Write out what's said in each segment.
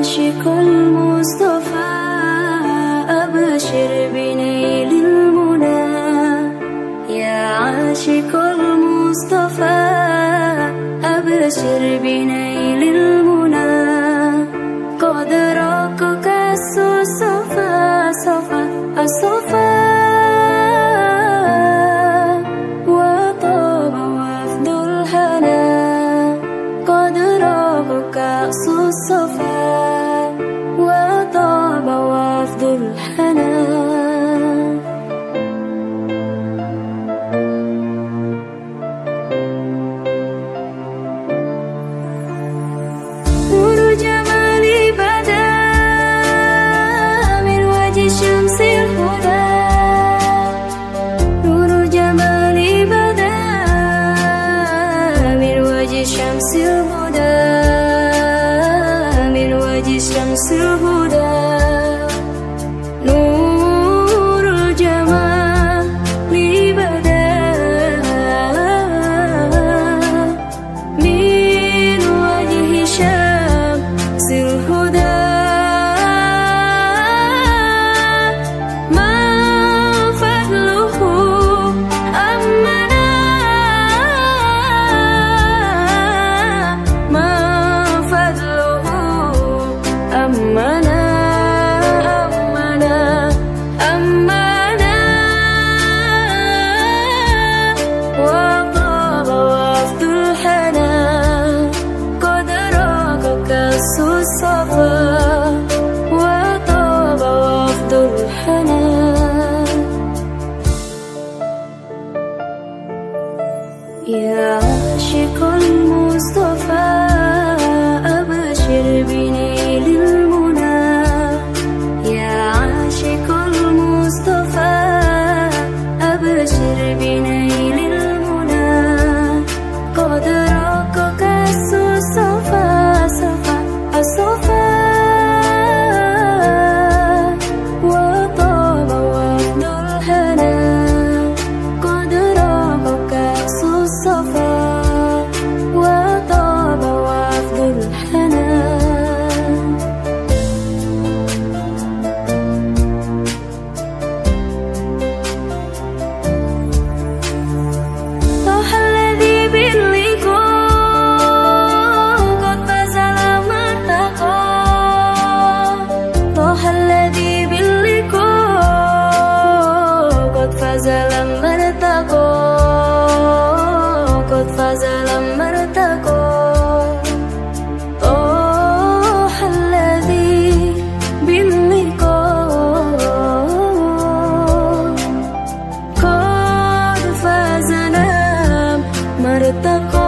أشك المصطفى أبشر بنيل المنى. يا عاشق المصطفى أبشر بنيل المنى. يا أبشر harta kau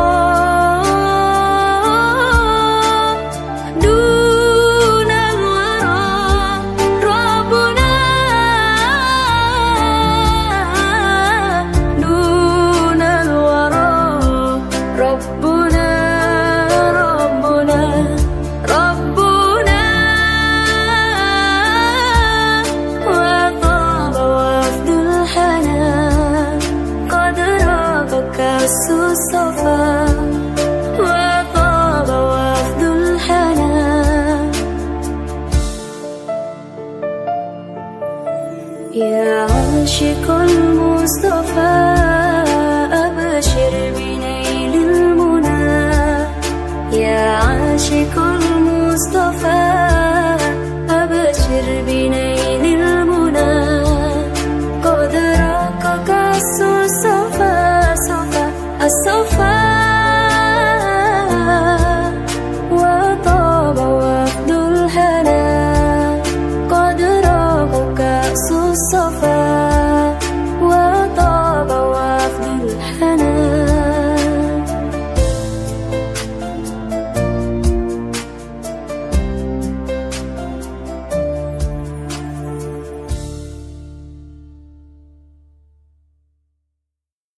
شکل مصطفی؟